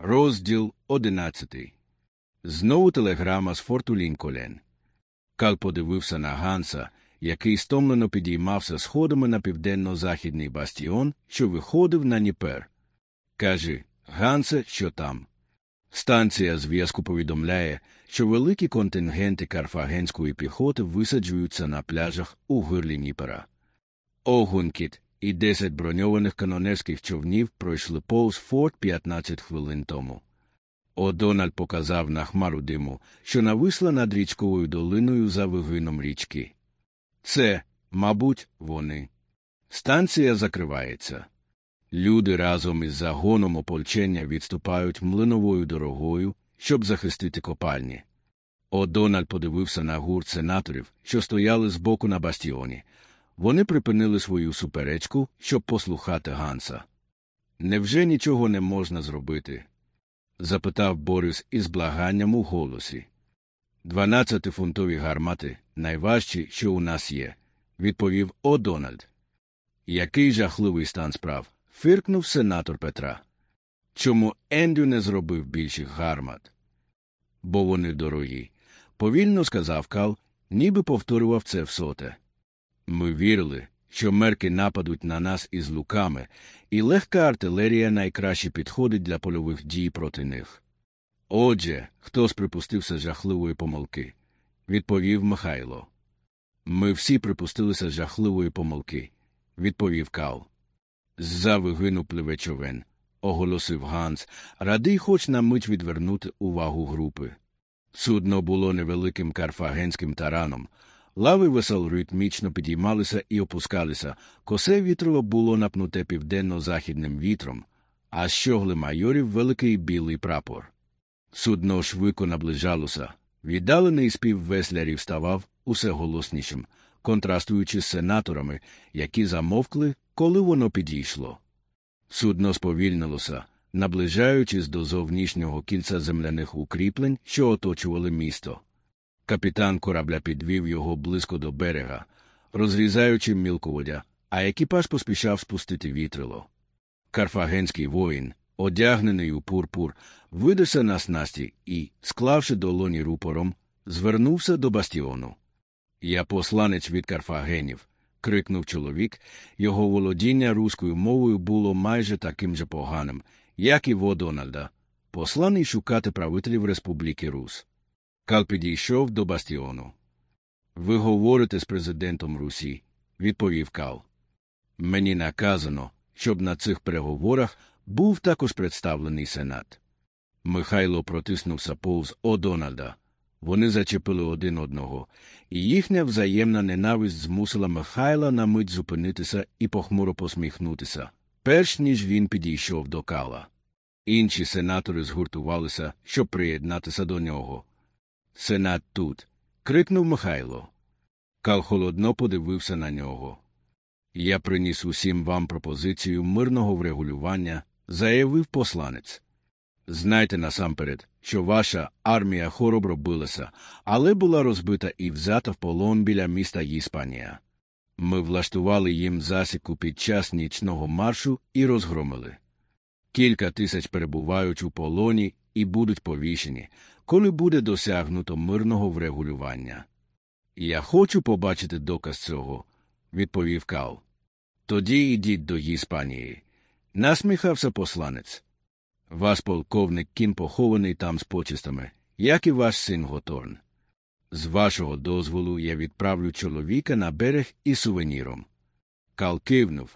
Розділ одинадцятий. Знову телеграма з форту Лінколен. Кал подивився на Ганса, який стомлено підіймався сходами на південно-західний бастіон, що виходив на Ніпер. Каже, Гансе, що там? Станція зв'язку повідомляє, що великі контингенти карфагенської піхоти висаджуються на пляжах у гирлі Ніпера. Огункіт і 10 броньованих канонерських човнів пройшли повз форт 15 хвилин тому. О'Дональд показав на хмару диму, що нависла над річковою долиною за вигином річки. Це, мабуть, вони. Станція закривається. Люди разом із загоном ополчення відступають млиновою дорогою, щоб захистити копальні. О'Дональд подивився на гурт сенаторів, що стояли збоку на бастіоні. Вони припинили свою суперечку, щоб послухати Ганса. Невже нічого не можна зробити? запитав Борис із благанням у голосі. Дванадцятифунтові гармати найважчі, що у нас є, відповів О'Дональд. Який жахливий стан справ. фиркнув сенатор Петра. Чому Ендю не зробив більших гармат? Бо вони дорогі. Повільно сказав Кал, ніби повторював це всоте. Ми вірили, що мерки нападуть на нас із луками, і легка артилерія найкраще підходить для польових дій проти них. Отже, хтось припустився жахливої помилки, відповів Михайло. Ми всі припустилися жахливої помилки, відповів Кал. За вигину пливе оголосив Ганс, радий хоч на мить відвернути увагу групи. Судно було невеликим карфагенським тараном, Лави весел ритмічно підіймалися і опускалися, косе вітрово було напнуте південно-західним вітром, а з щогли майорів великий білий прапор. Судно швидко наближалося. Віддалений спів веслярів ставав усе голоснішим, контрастуючи з сенаторами, які замовкли, коли воно підійшло. Судно сповільнилося, наближаючись до зовнішнього кільця земляних укріплень, що оточували місто. Капітан корабля підвів його близько до берега, розрізаючи мілководя, а екіпаж поспішав спустити вітрило. Карфагенський воїн, одягнений у пурпур, видався на снасті і, склавши долоні рупором, звернувся до бастіону. Я посланець від карфагенів. крикнув чоловік, його володіння руською мовою було майже таким же поганим, як і во Дональда, посланий шукати правителів Республіки Рус. Кал підійшов до бастіону. Ви говорите з президентом Русі, відповів Кал. Мені наказано, щоб на цих переговорах був також представлений сенат. Михайло протиснувся повз О'Дональда. Вони зачепили один одного, і їхня взаємна ненависть змусила Михайла на мить зупинитися і похмуро посміхнутися, перш ніж він підійшов до Кала. Інші сенатори згуртувалися, щоб приєднатися до нього. Сенат тут. крикнув Михайло. Кал холодно подивився на нього. Я приніс усім вам пропозицію мирного врегулювання, заявив посланець. Знайте насамперед, що ваша армія хоробро билася, але була розбита і взята в полон біля міста Іспанія. Ми влаштували їм засіку під час нічного маршу і розгромили. Кілька тисяч перебувають у полоні і будуть повішені, коли буде досягнуто мирного врегулювання. Я хочу побачити доказ цього, відповів Кал. Тоді йдіть до Іспанії. Насміхався посланець. Ваш полковник кін похований там з почистами, як і ваш син Готорн. З вашого дозволу я відправлю чоловіка на берег із сувеніром. Кал кивнув.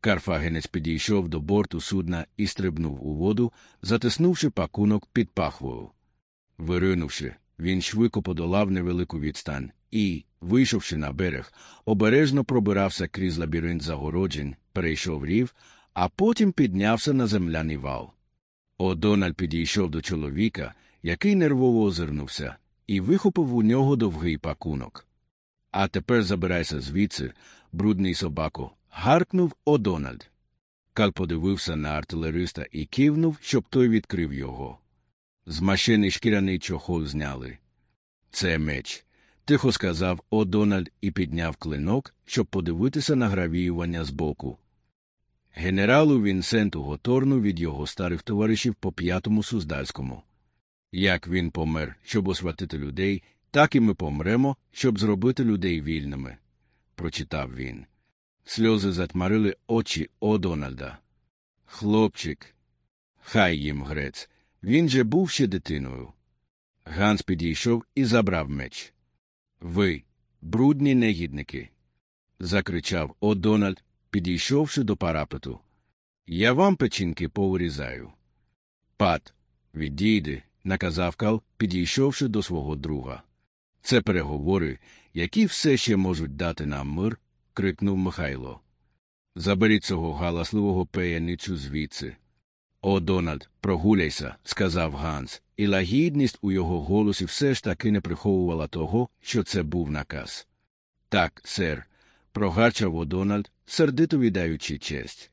Карфагенець підійшов до борту судна і стрибнув у воду, затиснувши пакунок під пахвою. Виринувши, він швидко подолав невелику відстань і, вийшовши на берег, обережно пробирався крізь лабіринт загороджень, перейшов рів, а потім піднявся на земляний вал. О'Дональд підійшов до чоловіка, який нервово озирнувся, і вихопив у нього довгий пакунок. А тепер забирайся звідси, брудний собако, гаркнув О'Дональд. Кал подивився на артилериста і кивнув, щоб той відкрив його. З машини шкіряний чохол зняли. Це меч, тихо сказав О'Дональд і підняв клинок, щоб подивитися на гравіювання збоку. генералу Вінсенту Готорну від його старих товаришів по п'ятому Суздальському. Як він помер, щоб освятити людей, так і ми помремо, щоб зробити людей вільними, прочитав він. Сльози затмарили очі О Дональда. Хлопчик, хай їм грець, він же був ще дитиною. Ганс підійшов і забрав меч. Ви, брудні негідники. закричав О Дональд, підійшовши до парапету. Я вам печінки повирізаю. Пат, відійди, наказав Кал, підійшовши до свого друга. Це переговори, які все ще можуть дати нам мир, крикнув Михайло. Заберіть цього галасливого пеяничу звідси. О, Дональд, прогуляйся, сказав Ганс, і лагідність у його голосі все ж таки не приховувала того, що це був наказ. Так, сер, прогарчав Одональд, сердито віддаючи честь.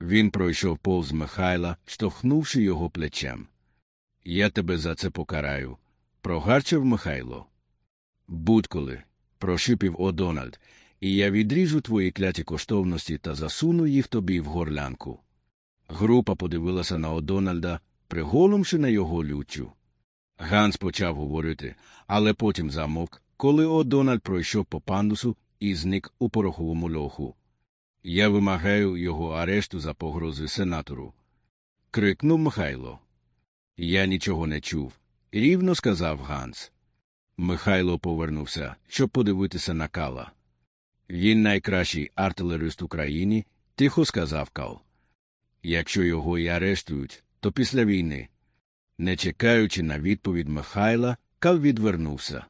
Він пройшов повз Михайла, штовхнувши його плечем. Я тебе за це покараю. Прогарчав Михайло. Будь-коли, прошипів Одональд, і я відріжу твої кляті коштовності та засуну їх тобі в горлянку. Група подивилася на Одональда, приголомши на його лючу. Ганс почав говорити, але потім замовк, коли Одональд пройшов по пандусу і зник у пороховому льоху. Я вимагаю його арешту за погрози сенатору. крикнув Михайло. Я нічого не чув, рівно сказав Ганс. Михайло повернувся, щоб подивитися на кала. Він найкращий артилерист України, тихо сказав Кал. Якщо його і арештують, то після війни. Не чекаючи на відповідь Михайла, Кал відвернувся.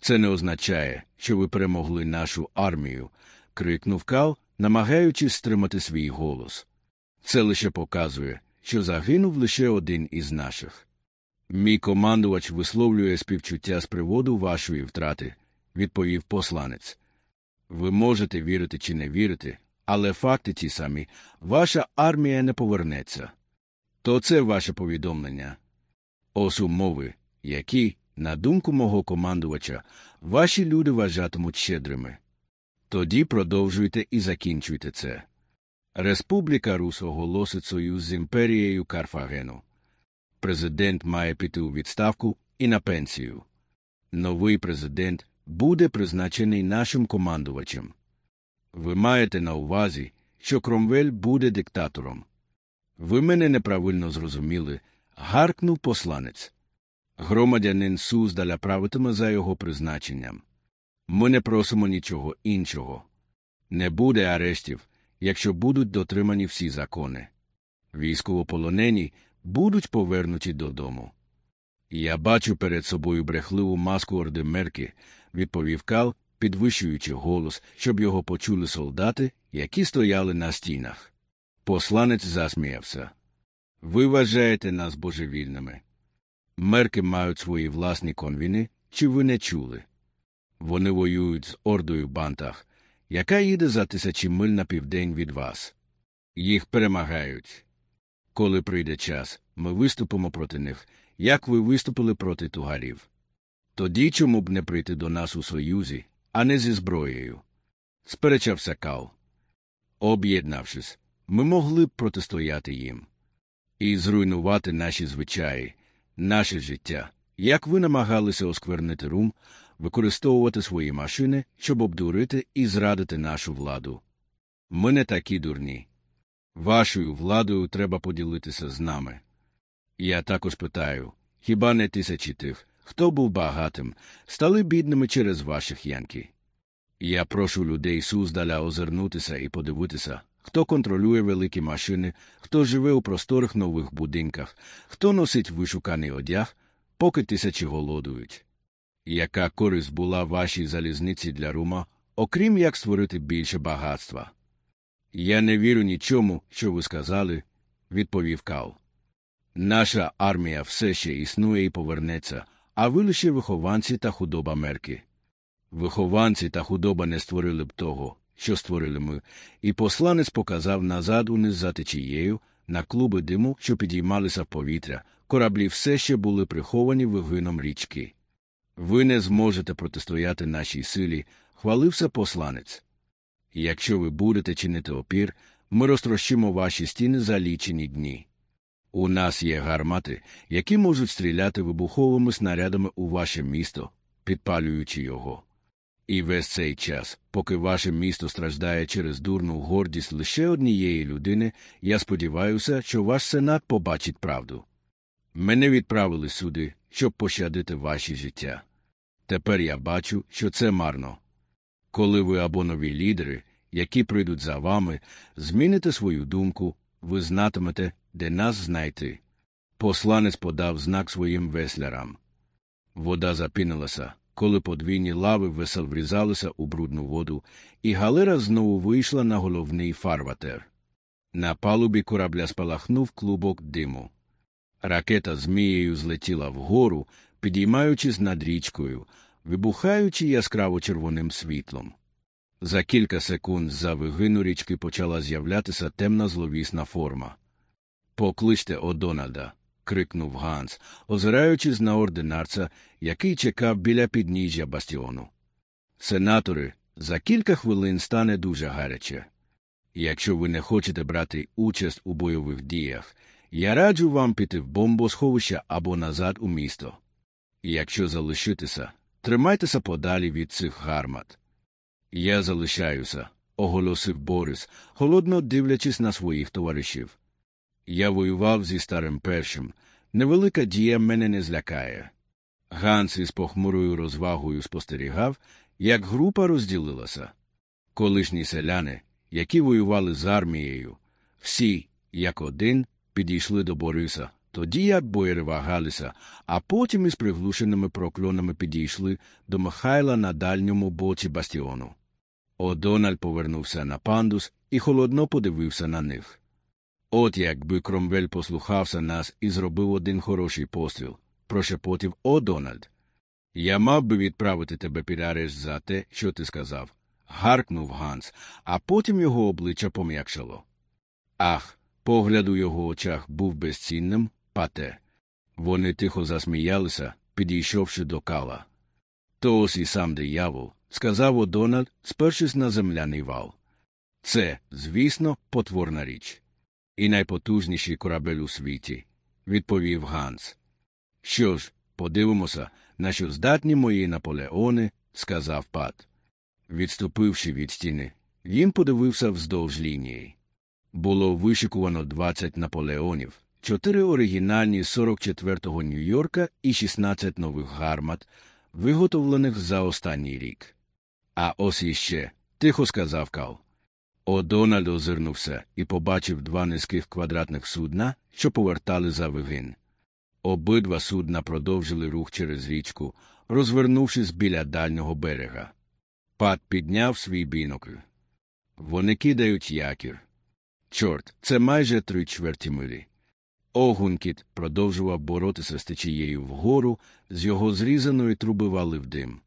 Це не означає, що ви перемогли нашу армію, крикнув Кал, намагаючись стримати свій голос. Це лише показує, що загинув лише один із наших. Мій командувач висловлює співчуття з приводу вашої втрати, відповів посланець. Ви можете вірити чи не вірити, але факти ті самі ваша армія не повернеться. То це ваше повідомлення. Ось умови, які, на думку мого командувача, ваші люди вважатимуть щедрими. Тоді продовжуйте і закінчуйте це. Республіка Рус оголосить союз з імперією Карфагену. Президент має піти у відставку і на пенсію. Новий президент буде призначений нашим командувачем. Ви маєте на увазі, що Кромвель буде диктатором. Ви мене неправильно зрозуміли, гаркнув посланець. Громадянин Суздаля правитиме за його призначенням. Ми не просимо нічого іншого. Не буде арештів, якщо будуть дотримані всі закони. Військовополонені будуть повернуті додому. Я бачу перед собою брехливу маску ордемерки, відповів Кал, підвищуючи голос, щоб його почули солдати, які стояли на стінах. Посланець засміявся. Ви вважаєте нас божевільними. Мерки мають свої власні конвіни, чи ви не чули? Вони воюють з ордою бантах, яка їде за тисячі миль на південь від вас. Їх перемагають. Коли прийде час, ми виступимо проти них, як ви виступили проти тугарів. Тоді чому б не прийти до нас у Союзі, а не зі зброєю? Сперечався Кал. Об'єднавшись, ми могли б протистояти їм і зруйнувати наші звичаї, наше життя, як ви намагалися осквернити рум, використовувати свої машини, щоб обдурити і зрадити нашу владу. Ми не такі дурні. Вашою владою треба поділитися з нами. Я також питаю хіба не тисячі тих, хто був багатим, стали бідними через ваших янки? Я прошу людей Суздаля озирнутися і подивитися, хто контролює великі машини, хто живе у просторих нових будинках, хто носить вишуканий одяг, поки тисячі голодують. Яка користь була вашій залізниці для рума, окрім як створити більше багатства? Я не вірю нічому, що ви сказали, відповів Кал. Наша армія все ще існує і повернеться, а ви лише вихованці та худоба мерки. Вихованці та худоба не створили б того, що створили ми, і посланець показав назад униз за течією, на клуби диму, що підіймалися в повітря, кораблі все ще були приховані вигином річки. Ви не зможете протистояти нашій силі, хвалився посланець. Якщо ви будете чинити опір, ми розтрощимо ваші стіни за лічені дні. У нас є гармати, які можуть стріляти вибуховими снарядами у ваше місто, підпалюючи його. І весь цей час, поки ваше місто страждає через дурну гордість лише однієї людини, я сподіваюся, що ваш сенат побачить правду. Мене відправили сюди, щоб пощадити ваші життя. Тепер я бачу, що це марно. Коли ви або нові лідери, які прийдуть за вами, зміните свою думку, ви знатимете, де нас знайти. Посланець подав знак своїм веслярам. Вода запінилася, коли подвійні лави весел врізалися у брудну воду, і галера знову вийшла на головний фарватер. На палубі корабля спалахнув клубок диму. Ракета змією злетіла вгору, підіймаючись над річкою, вибухаючи яскраво червоним світлом. За кілька секунд за вигину річки почала з'являтися темна зловісна форма. Покличте Одональда. крикнув Ганс, озираючись на ординарця, який чекав біля підніжжя бастіону. Сенатори, за кілька хвилин стане дуже гаряче. Якщо ви не хочете брати участь у бойових діях, я раджу вам піти в бомбосховище або назад у місто. Якщо залишитися, тримайтеся подалі від цих гармат. Я залишаюся, оголосив Борис, холодно дивлячись на своїх товаришів. Я воював зі старим першим. Невелика дія мене не злякає. Ганс із похмурою розвагою спостерігав, як група розділилася. Колишні селяни, які воювали з армією, всі, як один, підійшли до Бориса, тоді як боєри вагалися, а потім із приглушеними прокльонами підійшли до Михайла на дальньому боці бастіону. Одональ повернувся на пандус і холодно подивився на них. От якби Кромвель послухався нас і зробив один хороший постріл, прошепотів Одональд. Я мав би відправити тебе під арешт за те, що ти сказав. гаркнув Ганс, а потім його обличчя пом'якшало. Ах, погляд у його очах був безцінним, пате. Вони тихо засміялися, підійшовши до кала. То ось і сам диявол, сказав Одональд, спершись на земляний вал. Це, звісно, потворна річ. І найпотужніший корабель у світі, відповів Ганс. Що ж, подивимося, на що здатні мої наполеони, сказав пат. Відступивши від стіни, він подивився вздовж лінії. Було вишикувано 20 наполеонів, 4 оригінальні 44-го Нью-Йорка і 16 нових гармат, виготовлених за останній рік. А ось іще, тихо сказав Кал. Одональд озирнувся і побачив два низьких квадратних судна, що повертали за вигин. Обидва судна продовжили рух через річку, розвернувшись біля дальнього берега. Пат підняв свій бінокль. Вони кидають якір. Чорт, це майже три чверті милі. Огункіт продовжував боротися з течією вгору, з його зрізаної труби валив дим.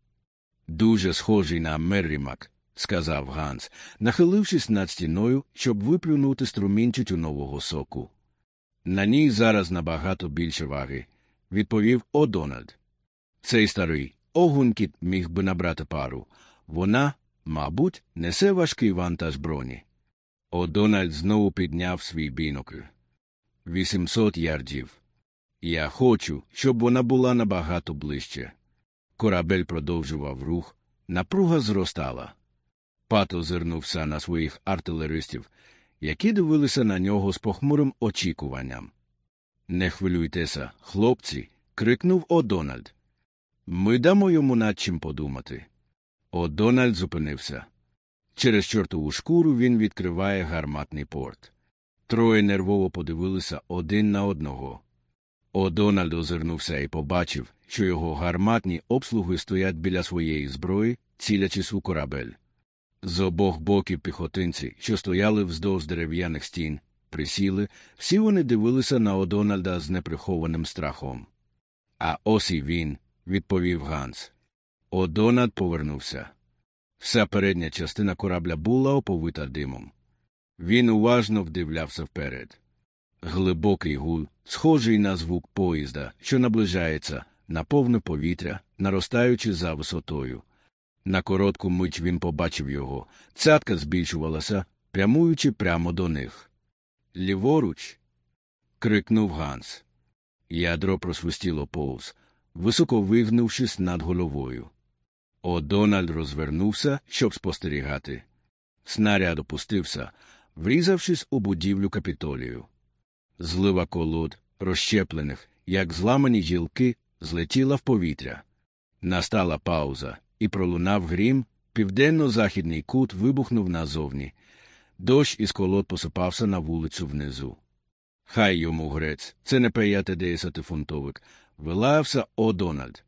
Дуже схожий на Меррімак, сказав Ганс, нахилившись над стіною, щоб виплюнути струмінчить у нового соку. На ній зараз набагато більше ваги, відповів Одональд. Цей старий огункіт міг би набрати пару. Вона, мабуть, несе важкий вантаж броні. Одональд знову підняв свій бінокль. Вісімсот ярдів. Я хочу, щоб вона була набагато ближче. Корабель продовжував рух, напруга зростала. Пат озирнувся на своїх артилеристів, які дивилися на нього з похмурим очікуванням. Не хвилюйтеся, хлопці. крикнув Одональд. Ми дамо йому над чим подумати. Одональд зупинився. Через чортову шкуру він відкриває гарматний порт. Троє нервово подивилися один на одного. Одональд озирнувся і побачив, що його гарматні обслуги стоять біля своєї зброї, цілячись у корабель. З обох боків піхотинці, що стояли вздовж дерев'яних стін, присіли, всі вони дивилися на Одональда з неприхованим страхом. А ось і він, відповів Ганс. Одональд повернувся. Вся передня частина корабля була оповита димом. Він уважно вдивлявся вперед. Глибокий гул, схожий на звук поїзда, що наближається, наповнив повітря, наростаючи за висотою. На коротку мить він побачив його. Цятка збільшувалася, прямуючи прямо до них. Ліворуч. крикнув Ганс. Ядро просвистіло повз, високо вигнувшись над головою. О'Дональд розвернувся, щоб спостерігати. Снаряд опустився, врізавшись у будівлю капітолію. Злива колод, розщеплених, як зламані гілки, злетіла в повітря. Настала пауза, і пролунав грім, південно-західний кут вибухнув назовні. Дощ із колод посипався на вулицю внизу. Хай йому грець, це не п'ятидесятифунтовик, вилаявся О'Дональд.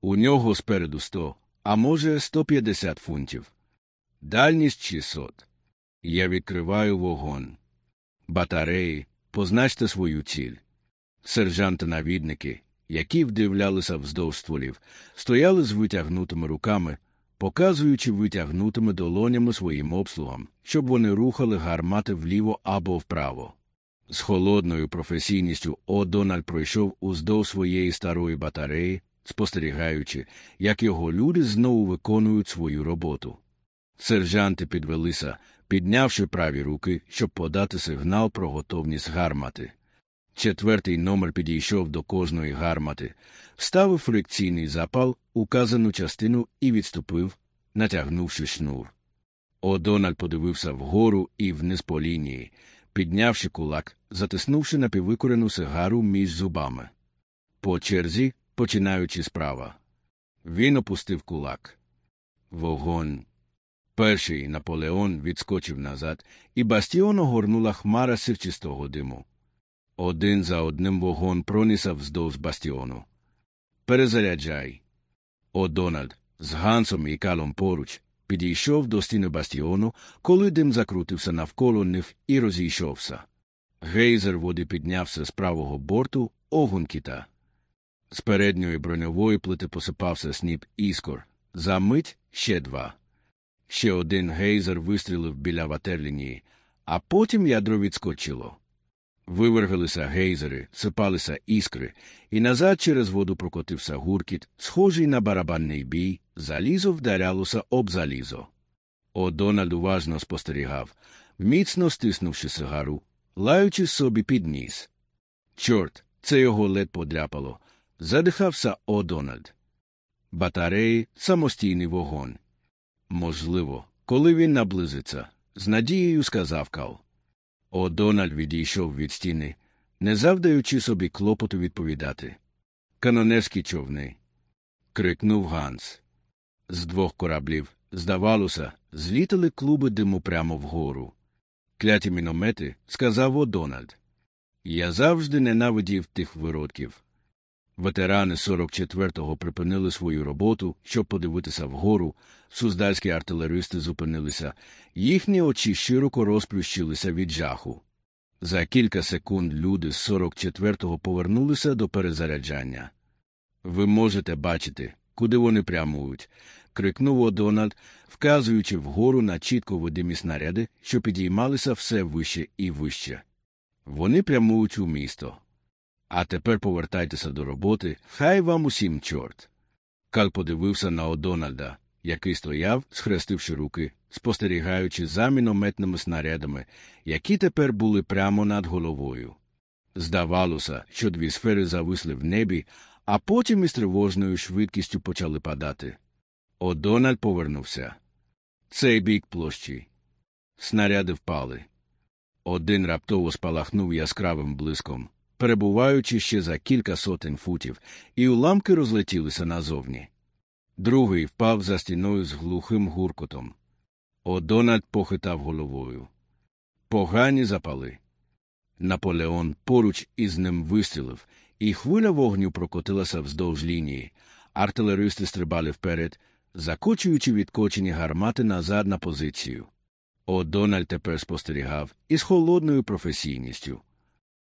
У нього спереду сто, а може, сто п'ятдесят фунтів. Дальність 600. Я відкриваю вогонь. Батареї, позначте свою ціль. Сержанти-навідники, які вдивлялися вздовж стволів, стояли з витягнутими руками, показуючи витягнутими долонями своїм обслугам, щоб вони рухали гармати вліво або вправо. З холодною професійністю О'Дональд пройшов уздовж своєї старої батареї, спостерігаючи, як його люди знову виконують свою роботу. Сержанти підвелися, піднявши праві руки, щоб подати сигнал про готовність гармати. Четвертий номер підійшов до кожної гармати, вставив фрикційний запал, указану частину і відступив, натягнувши шнур. О'Дональд подивився вгору і вниз по лінії, піднявши кулак, затиснувши напіввикорену сигару між зубами. По черзі, починаючи справа. Він опустив кулак. Вогонь. Перший Наполеон відскочив назад, і бастіон огорнула хмара сивчистого диму. Один за одним вогонь пронісся вздовж бастіону. Перезаряджай. О'Дональд з Гансом і калом поруч підійшов до стіни бастіону, коли дим закрутився навколо них і розійшовся. Гейзер води піднявся з правого борту огункіта. З передньої броньової плити посипався сніп іскор. За мить ще два. Ще один гейзер вистрілив біля ватерлінії, а потім ядро відскочило. Вивергалися гейзери, сипалися іскри, і назад через воду прокотився гуркіт, схожий на барабанний бій, залізо вдарялося об залізо. О'Дональд уважно спостерігав, міцно стиснувши сигару, лаючи собі під ніс. Чорт, це його лед подряпало. Задихався О'Дональд. Батареї самостійний вогонь. Можливо, коли він наблизиться, з надією сказав Кал. О'Дональд відійшов від стіни, не завдаючи собі клопоту відповідати. Канонерські човни. крикнув Ганс. З двох кораблів, здавалося, злітали клуби диму прямо вгору. Кляті міномети, сказав О'Дональд. Я завжди ненавидів тих виродків. Ветерани 44-го припинили свою роботу, щоб подивитися вгору. Суздальські артилеристи зупинилися, їхні очі широко розплющилися від жаху. За кілька секунд люди з 44-го повернулися до перезаряджання. Ви можете бачити, куди вони прямують, крикнув О'Дональд, вказуючи вгору на чітко видимі снаряди, що підіймалися все вище і вище. Вони прямують у місто. А тепер повертайтеся до роботи, хай вам усім чорт. Кал подивився на О'Дональда, який стояв, схрестивши руки, спостерігаючи за мінометними снарядами, які тепер були прямо над головою. Здавалося, що дві сфери зависли в небі, а потім із тривожною швидкістю почали падати. О'Дональд повернувся. Цей бік площі. Снаряди впали. Один раптово спалахнув яскравим блиском перебуваючи ще за кілька сотень футів, і уламки розлетілися назовні. Другий впав за стіною з глухим гуркотом. О'Дональд похитав головою. Погані запали. Наполеон поруч із ним вистрілив, і хвиля вогню прокотилася вздовж лінії. Артилеристи стрибали вперед, закочуючи відкочені гармати назад на позицію. О'Дональд тепер спостерігав із холодною професійністю.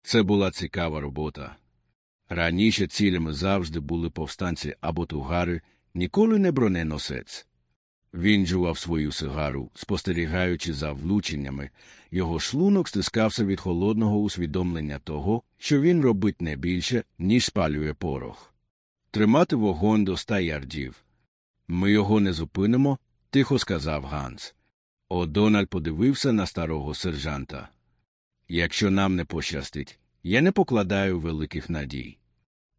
Це була цікава робота. Раніше цілями завжди були повстанці або тугари, ніколи не броненосець. Він жував свою сигару, спостерігаючи за влученнями, його шлунок стискався від холодного усвідомлення того, що він робить не більше, ніж спалює порох. Тримати вогонь до ста ярдів. Ми його не зупинимо, тихо сказав Ганс. Одональд подивився на старого сержанта. Якщо нам не пощастить, я не покладаю великих надій.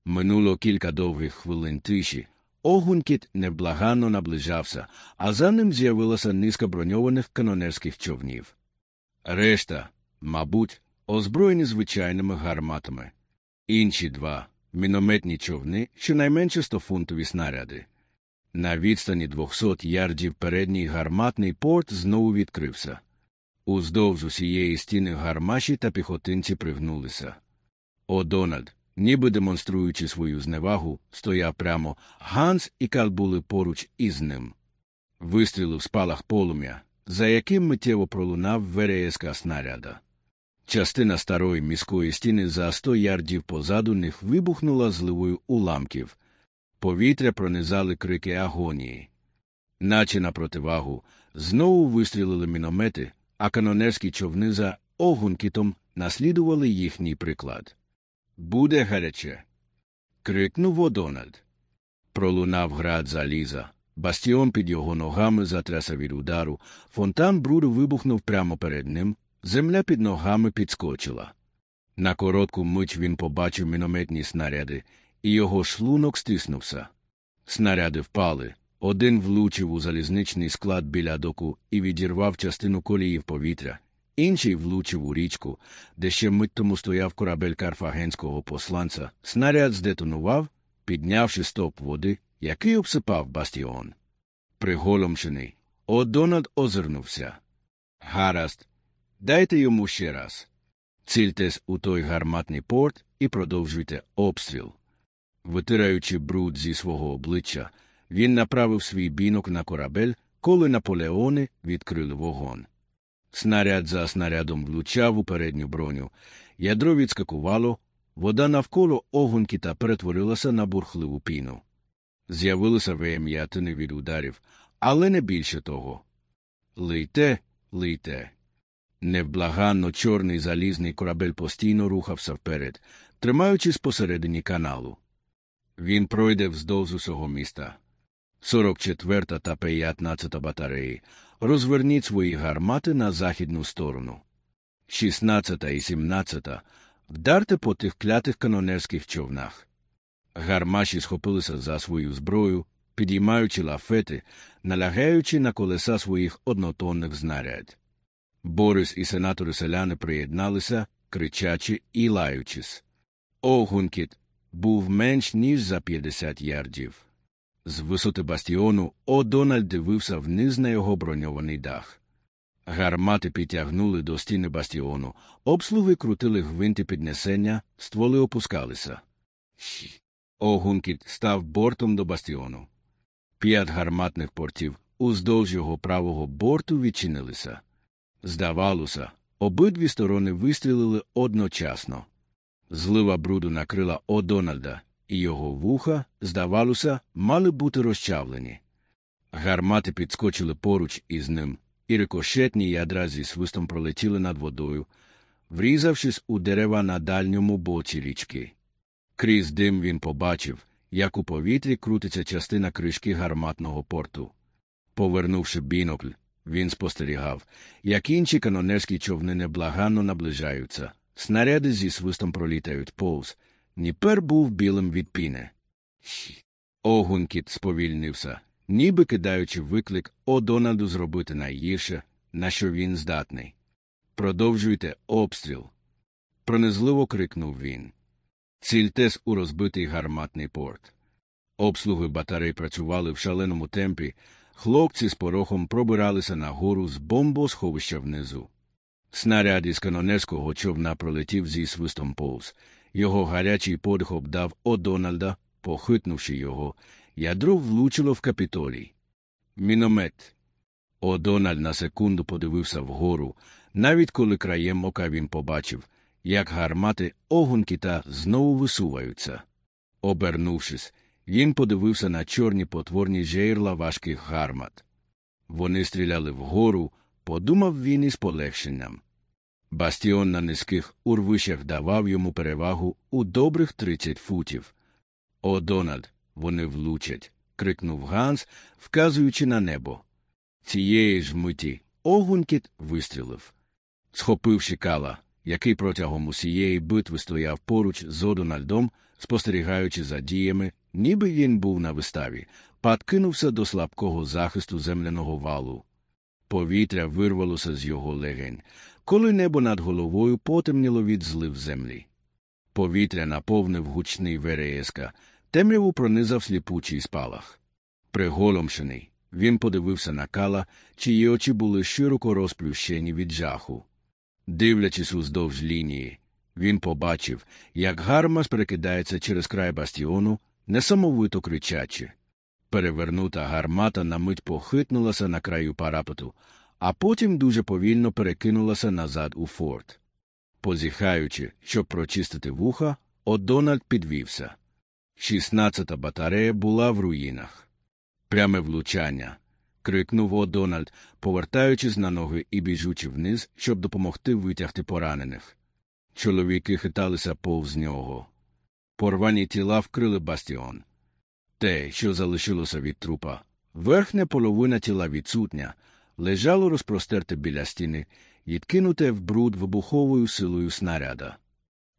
Минуло кілька довгих хвилин тиші. Огунькіт невблаганно наближався, а за ним з'явилася низка броньованих канонерських човнів. Решта, мабуть, озброєні звичайними гарматами. Інші два мінометні човни, щонайменше 100-фунтові снаряди. На відстані 200 ярдів передній гарматний порт знову відкрився. Уздовж усієї стіни гармаші та піхотинці пригнулися. О, Дональд, ніби демонструючи свою зневагу, стояв прямо, Ганс і Кал були поруч із ним. Вистрілив спалах полум'я, за яким миттєво пролунав вереєска снаряда. Частина старої міської стіни за сто ярдів позаду них вибухнула зливою уламків. Повітря пронизали крики агонії. Наче на противагу, знову вистрілили міномети, а канонерські човни за огункітом наслідували їхній приклад. Буде гаряче. крикнув Одональд. Пролунав град заліза. Бастіон під його ногами затрясав від удару, фонтан бруду вибухнув прямо перед ним, земля під ногами підскочила. На коротку мить він побачив мінометні снаряди, і його шлунок стиснувся. Снаряди впали. Один влучив у залізничний склад біля доку і відірвав частину колії в повітря, інший влучив у річку, де ще мить тому стояв корабель карфагенського посланця. Снаряд здетонував, піднявши стоп води, який обсипав бастіон. Приголомшений, О'Дональд озирнувся. Гаразд, дайте йому ще раз. Цільтесь у той гарматний порт і продовжуйте обстріл. Витираючи бруд зі свого обличчя, він направив свій бінок на корабель, коли наполеони відкрили вогонь. Снаряд за снарядом влучав у передню броню, ядро відскакувало, вода навколо огонькіта перетворилася на бурхливу піну. З'явилися веєм'ятини від ударів, але не більше того. Лийте, лийте. Невблаганно чорний залізний корабель постійно рухався вперед, тримаючись посередині каналу. Він пройде вздовж усього міста. 44 та 15 батареї. Розверніть свої гармати на західну сторону. 16 і 17 вдарте по тих клятих канонерських човнах. Гармаші схопилися за свою зброю, підіймаючи лафети, налягаючи на колеса своїх однотонних знарядь. Борис і сенатори селяни приєдналися, кричачи і лаючись. Огункіт був менш ніж за 50 ярдів. З висоти бастіону О'Дональд дивився вниз на його броньований дах. Гармати підтягнули до стіни бастіону, обслуги крутили гвинти піднесення, стволи опускалися. Огункіт став бортом до бастіону. П'ять гарматних портів уздовж його правого борту відчинилися. Здавалося, обидві сторони вистрілили одночасно. Злива бруду накрила О'Дональда, і його вуха, здавалося, мали бути розчавлені. Гармати підскочили поруч із ним, і рикошетні ядра зі свистом пролетіли над водою, врізавшись у дерева на дальньому боці річки. Крізь дим він побачив, як у повітрі крутиться частина кришки гарматного порту. Повернувши бінокль, він спостерігав, як інші канонерські човни неблаганно наближаються, снаряди зі свистом пролітають повз, Ніпер був білим від піни. Огункіт сповільнився, ніби кидаючи виклик О'Дональду зробити найгірше, на що він здатний. Продовжуйте обстріл. Пронизливо крикнув він. Цільтес у розбитий гарматний порт. Обслуги батарей працювали в шаленому темпі, хлопці з порохом пробиралися нагору з бомбосховища внизу. Снаряд із канонерського човна пролетів зі свистом повз. Його гарячий подих обдав О'Дональда, похитнувши його, ядро влучило в капітолій. Міномет. О'Дональд на секунду подивився вгору, навіть коли краєм ока він побачив, як гармати огункіта знову висуваються. Обернувшись, він подивився на чорні потворні жейрла важких гармат. Вони стріляли вгору, подумав він із полегшенням. Бастіон на низьких урвищах давав йому перевагу у добрих тридцять футів. О, Дональд, вони влучать. крикнув Ганс, вказуючи на небо. Цієї ж миті Огунькіт вистрілив. Схопивши кала, який протягом усієї битви стояв поруч з Одональдом, спостерігаючи за діями, ніби він був на виставі, пат кинувся до слабкого захисту земляного валу. Повітря вирвалося з його легень, коли небо над головою потемніло від злив землі. Повітря наповнив гучний вереєска, темряву пронизав сліпучий спалах. Приголомшений, він подивився на кала, чиї очі були широко розплющені від жаху. Дивлячись уздовж лінії, він побачив, як гармас перекидається через край бастіону, несамовито кричачи. Перевернута гармата на мить похитнулася на краю парапету, а потім дуже повільно перекинулася назад у форт. Позіхаючи, щоб прочистити вуха, О'Дональд підвівся. Шістнадцята батарея була в руїнах. Пряме влучання. крикнув О'Дональд, повертаючись на ноги і біжучи вниз, щоб допомогти витягти поранених. Чоловіки хиталися повз нього. Порвані тіла вкрили бастіон. Те, що залишилося від трупа, верхня половина тіла відсутня, лежало розпростерте біля стіни, відкинуте в бруд вибуховою силою снаряда.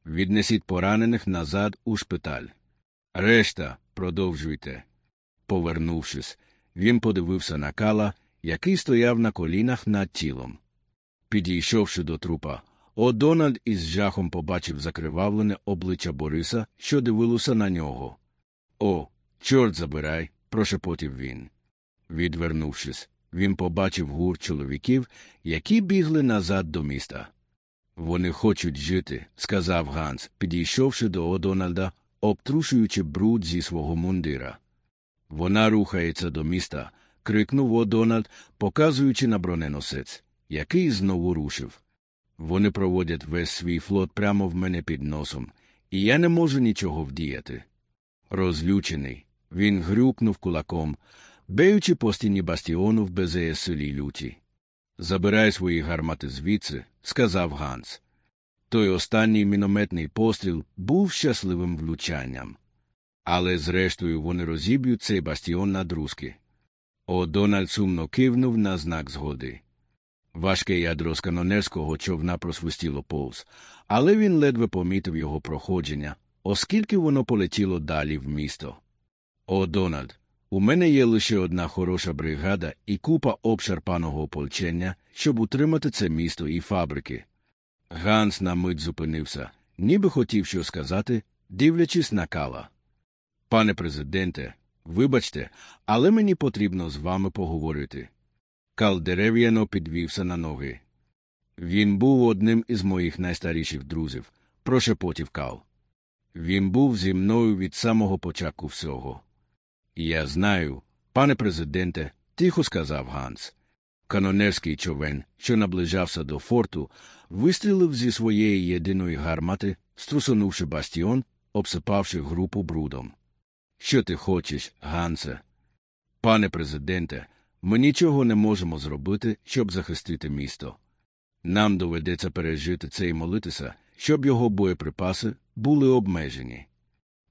Віднесіть поранених назад у шпиталь. Решта, продовжуйте. Повернувшись, він подивився на кала, який стояв на колінах над тілом. Підійшовши до трупа, О'Дональд із жахом побачив закривавлене обличчя Бориса, що дивилося на нього. О, чорт забирай, прошепотів він. Відвернувшись, він побачив гур чоловіків, які бігли назад до міста. Вони хочуть жити, сказав Ганс, підійшовши до О'Дональда, обтрушуючи бруд зі свого мундира. Вона рухається до міста, крикнув О'Дональд, показуючи на броненосець, який знову рушив. Вони проводять весь свій флот прямо в мене під носом, і я не можу нічого вдіяти. Розлючений, він грюкнув кулаком, беючи по стіні бастіону в безеяселій люті. Забирай свої гармати звідси, сказав Ганс. Той останній мінометний постріл був щасливим влучанням. Але зрештою вони розіб'ють цей бастіон на друзки. О Дональд сумно кивнув на знак згоди. Важке ядро з канонерського човна просвистіло повз, але він ледве помітив його проходження, оскільки воно полетіло далі в місто. О, Дональд, у мене є лише одна хороша бригада і купа обшарпаного ополчення, щоб утримати це місто і фабрики. Ганс на мить зупинився, ніби хотів що сказати, дивлячись на кала. Пане президенте, вибачте, але мені потрібно з вами поговорити. Кал дерев'яно підвівся на ноги. Він був одним із моїх найстаріших друзів, прошепотів Кал. Він був зі мною від самого початку всього. Я знаю, пане президенте, тихо сказав Ганс. Канонерський човен, що наближався до форту, вистрілив зі своєї єдиної гармати, струсонувши бастіон, обсипавши групу брудом. Що ти хочеш, Гансе? Пане президенте, ми нічого не можемо зробити, щоб захистити місто. Нам доведеться пережити це і молитися, щоб його боєприпаси були обмежені.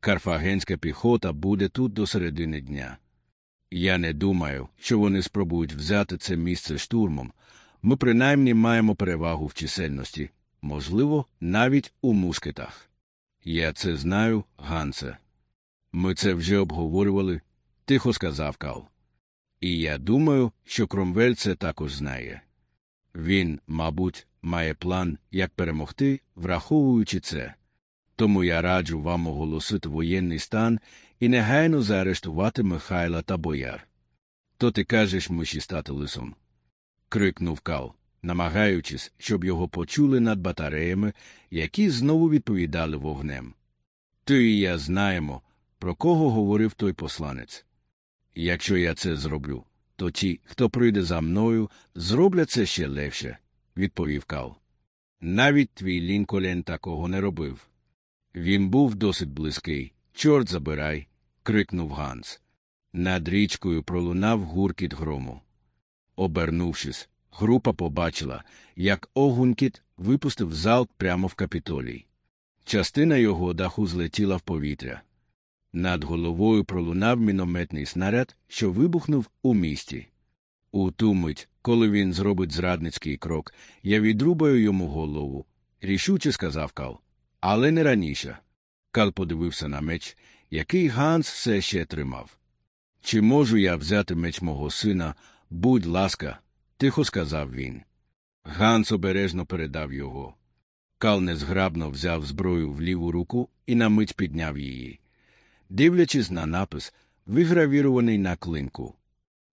Карфагенська піхота буде тут до середини дня. Я не думаю, що вони спробують взяти це місце штурмом. Ми принаймні маємо перевагу в чисельності, можливо, навіть у мускетах. Я це знаю, Гансе. Ми це вже обговорювали, тихо сказав Кал. І я думаю, що Кромвель це також знає. Він, мабуть, має план, як перемогти, враховуючи це. Тому я раджу вам оголосити воєнний стан і негайно заарештувати Михайла та бояр. То ти кажеш миші стати лисом. крикнув Кал, намагаючись, щоб його почули над батареями, які знову відповідали вогнем. Ти і я знаємо, про кого говорив той посланець. Якщо я це зроблю, то ті, хто прийде за мною, зроблять це ще легше, відповів Кал. Навіть твій Лінколен такого не робив. Він був досить близький. Чорт забирай. крикнув Ганс. Над річкою пролунав гуркіт грому. Обернувшись, група побачила, як Огункіт випустив залп прямо в капітолій. Частина його даху злетіла в повітря. Над головою пролунав мінометний снаряд, що вибухнув у місті. У ту мить Коли він зробить зрадницький крок, я відрубаю йому голову, рішуче сказав Кал. Але не раніше. Кал подивився на меч, який Ганс все ще тримав. Чи можу я взяти меч мого сина? Будь ласка, тихо сказав він. Ганс обережно передав його. Кал незграбно взяв зброю в ліву руку і на мить підняв її. Дивлячись на напис, вигравірований на клинку.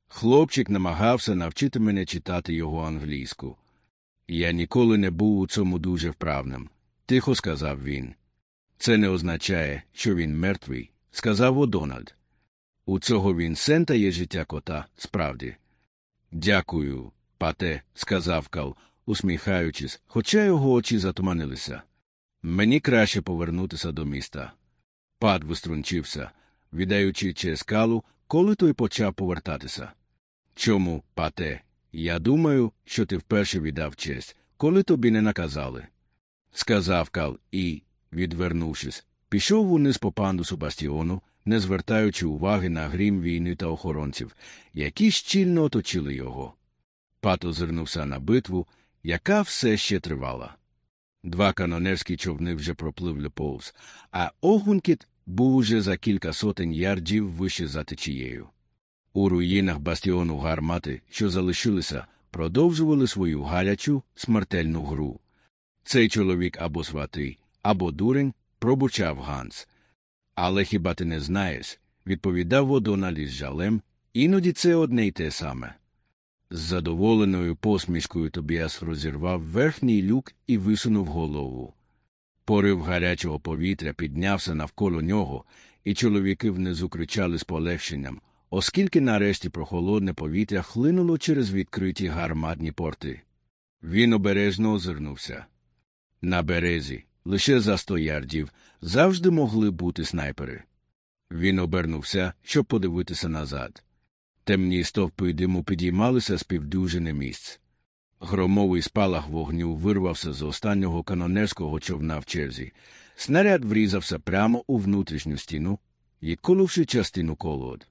Хлопчик намагався навчити мене читати його англійську. Я ніколи не був у цьому дуже вправним, тихо сказав він. Це не означає, що він мертвий, сказав Одональд. У цього Вінсента є життя кота, справді. Дякую, пате, сказав Кал, усміхаючись, хоча його очі затуманилися. Мені краще повернутися до міста. Пат виструнчився, віддаючи через калу, коли той почав повертатися. Чому, пате? Я думаю, що ти вперше віддав честь, коли тобі не наказали. Сказав Кал і, відвернувшись, пішов униз по пандусу бастіону, не звертаючи уваги на грім війни та охоронців, які щільно оточили його. Пат озирнувся на битву, яка все ще тривала. Два канонерські човни вже пропливли повз, а Огункіт був уже за кілька сотень ярдів вище за течією. У руїнах бастіону гармати, що залишилися, продовжували свою гарячу, смертельну гру. Цей чоловік або сватий, або дурень, пробучав Ганс. Але хіба ти не знаєш? відповідав Водоналі з жалем, іноді це одне й те саме. З задоволеною посмішкою Тобіас розірвав верхній люк і висунув голову. Порив гарячого повітря піднявся навколо нього, і чоловіки внизу кричали з полегшенням, оскільки нарешті прохолодне повітря хлинуло через відкриті гарматні порти. Він обережно озирнувся. На березі, лише за сто ярдів, завжди могли бути снайпери. Він обернувся, щоб подивитися назад. Темні стовпи диму підіймалися з півдюжини місць. Громовий спалах вогню вирвався з останнього канонерського човна в черзі. Снаряд врізався прямо у внутрішню стіну, відколовши частину колод.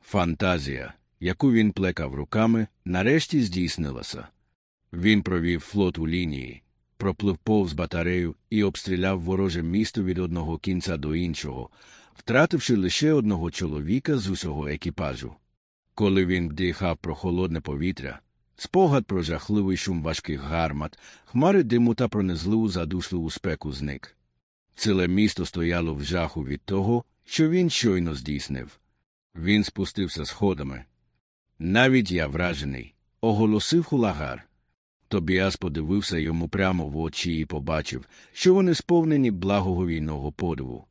Фантазія, яку він плекав руками, нарешті здійснилася. Він провів флот у лінії, проплив повз батарею і обстріляв вороже місто від одного кінця до іншого, втративши лише одного чоловіка з усього екіпажу. Коли він вдихав прохолодне повітря, спогад про жахливий шум важких гармат, хмари диму та пронизливу задушливу спеку зник. Ціле місто стояло в жаху від того, що він щойно здійснив. Він спустився сходами. Навіть я вражений, оголосив хулагар. Тобіас подивився йому прямо в очі і побачив, що вони сповнені благого війного подиву.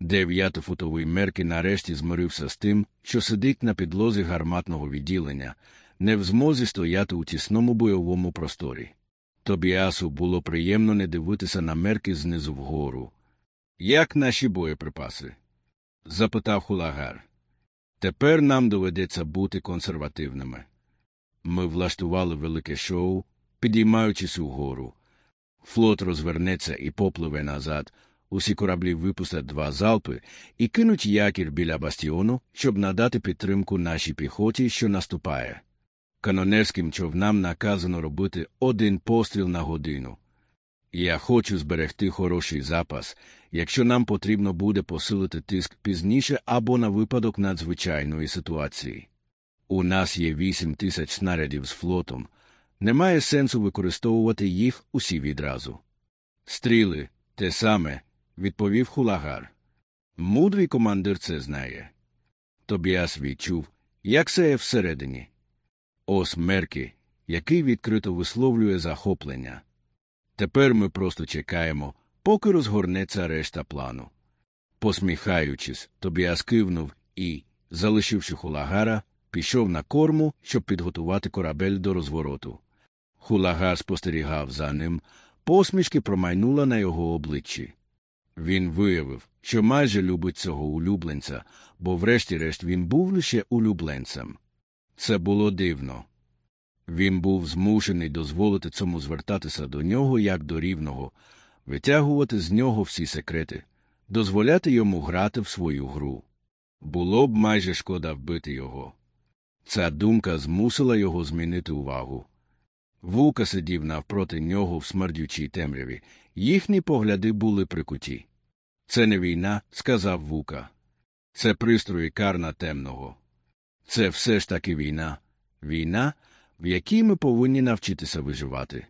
Дев'ятофутовий мерки нарешті змирився з тим, що сидить на підлозі гарматного відділення, не в змозі стояти у тісному бойовому просторі. Тобіасу було приємно не дивитися на мерки знизу вгору. Як наші боєприпаси? запитав хулагар. Тепер нам доведеться бути консервативними. Ми влаштували велике шоу, підіймаючись угору. Флот розвернеться і попливе назад. Усі кораблі випустять два залпи і кинуть якір біля бастіону, щоб надати підтримку нашій піхоті, що наступає. Канонерським човнам наказано робити один постріл на годину. Я хочу зберегти хороший запас, якщо нам потрібно буде посилити тиск пізніше або на випадок надзвичайної ситуації. У нас є вісім тисяч снарядів з флотом. Немає сенсу використовувати їх усі відразу. Стріли те саме, відповів хулагар. Мудрий командир це знає. Тобіас відчув, як це є всередині. Ось мерки, який відкрито висловлює захоплення. Тепер ми просто чекаємо, поки розгорнеться решта плану. Посміхаючись, Тобіас кивнув і, залишивши хулагара, пішов на корму, щоб підготувати корабель до розвороту. Хулагар спостерігав за ним, посмішки промайнула на його обличчі. Він виявив, що майже любить цього улюбленця, бо врешті-решт він був лише улюбленцем. Це було дивно. Він був змушений дозволити цьому звертатися до нього як до рівного, витягувати з нього всі секрети, дозволяти йому грати в свою гру. Було б майже шкода вбити його. Ця думка змусила його змінити увагу. Вука сидів навпроти нього в смердючій темряві. Їхні погляди були прикуті. Це не війна, сказав Вука. Це пристрої карна темного. Це все ж таки війна. Війна, в якій ми повинні навчитися виживати.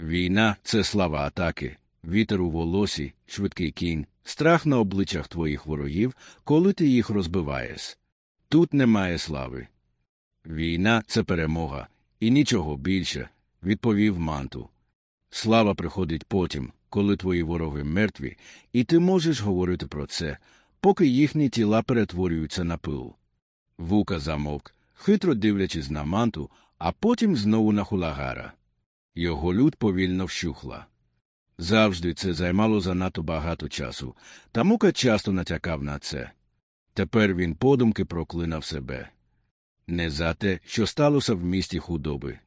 Війна це слава атаки, вітер у волосі, швидкий кінь, страх на обличчях твоїх ворогів, коли ти їх розбиваєш. Тут немає слави. Війна це перемога, і нічого більше, відповів манту. Слава приходить потім, коли твої вороги мертві, і ти можеш говорити про це, поки їхні тіла перетворюються на пил. Вука замовк, хитро дивлячись на манту, а потім знову на хулагара. Його люд повільно вщухла. Завжди це займало занадто багато часу, та мука часто натякав на це. Тепер він подумки проклинав себе. Не за те, що сталося в місті худоби.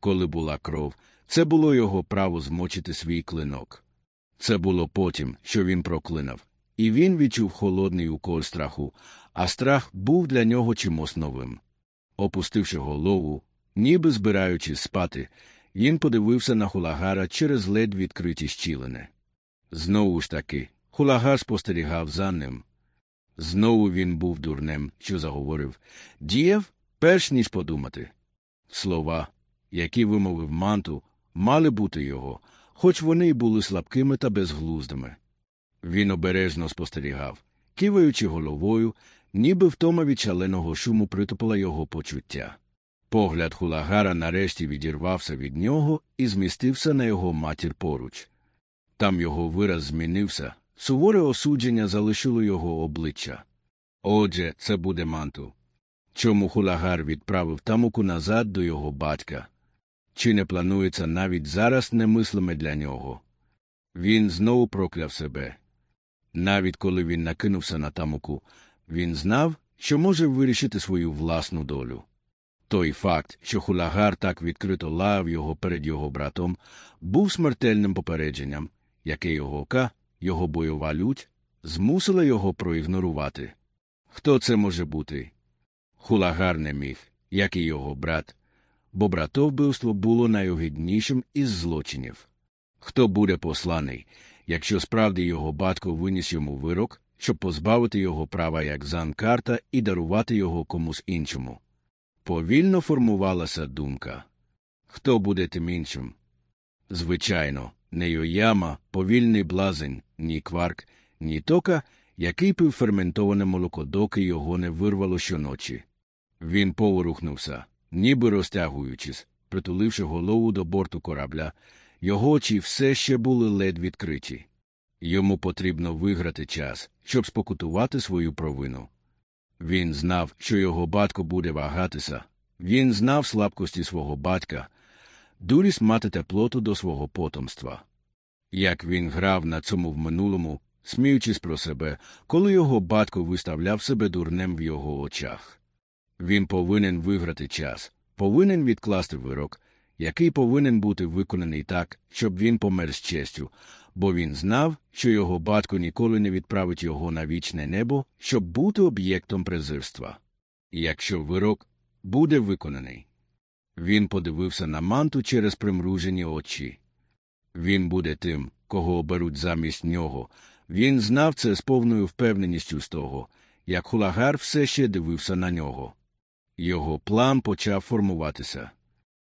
Коли була кров, це було його право змочити свій клинок. Це було потім, що він проклинав, і він відчув холодний укол страху, а страх був для нього чимось новим. Опустивши голову, ніби збираючись спати, він подивився на хулагара через ледь відкриті щілини. Знову ж таки, хулагар спостерігав за ним. Знову він був дурнем, що заговорив, діяв, перш ніж подумати. Слова, які вимовив манту, мали бути його, хоч вони й були слабкими та безглуздими. Він обережно спостерігав, киваючи головою, ніби втома від шаленого шуму притупила його почуття. Погляд хулагара нарешті відірвався від нього і змістився на його матір поруч. Там його вираз змінився, суворе осудження залишило його обличчя. Отже, це буде манту. Чому хулагар відправив тамуку назад до його батька? Чи не планується навіть зараз немислиме для нього? Він знову прокляв себе. Навіть коли він накинувся на тамуку, він знав, що може вирішити свою власну долю. Той факт, що хулагар так відкрито лаяв його перед його братом, був смертельним попередженням, яке його ока, його бойова лють, змусила його проігнорувати. Хто це може бути? Хулагар не міг, як і його брат, бо братовбивство було найогиднішим із злочинів. Хто буде посланий, якщо справді його батько виніс йому вирок, щоб позбавити його права як занкарта і дарувати його комусь іншому? Повільно формувалася думка. Хто буде тим іншим? Звичайно, не Йояма, повільний блазень, ні кварк, ні тока, який пив ферментоване молоко, доки його не вирвало щоночі. Він поворухнувся, ніби розтягуючись, притуливши голову до борту корабля, його очі все ще були ледь відкриті. Йому потрібно виграти час, щоб спокутувати свою провину. Він знав, що його батько буде вагатися. Він знав слабкості свого батька, дурість мати теплоту до свого потомства. Як він грав на цьому в минулому, сміючись про себе, коли його батько виставляв себе дурнем в його очах. Він повинен виграти час, повинен відкласти вирок, який повинен бути виконаний так, щоб він помер з честю, бо він знав, що його батько ніколи не відправить його на вічне небо, щоб бути об'єктом презирства. Якщо вирок буде виконаний. Він подивився на манту через примружені очі. Він буде тим, кого оберуть замість нього. Він знав це з повною впевненістю з того, як хулагар все ще дивився на нього. Його план почав формуватися.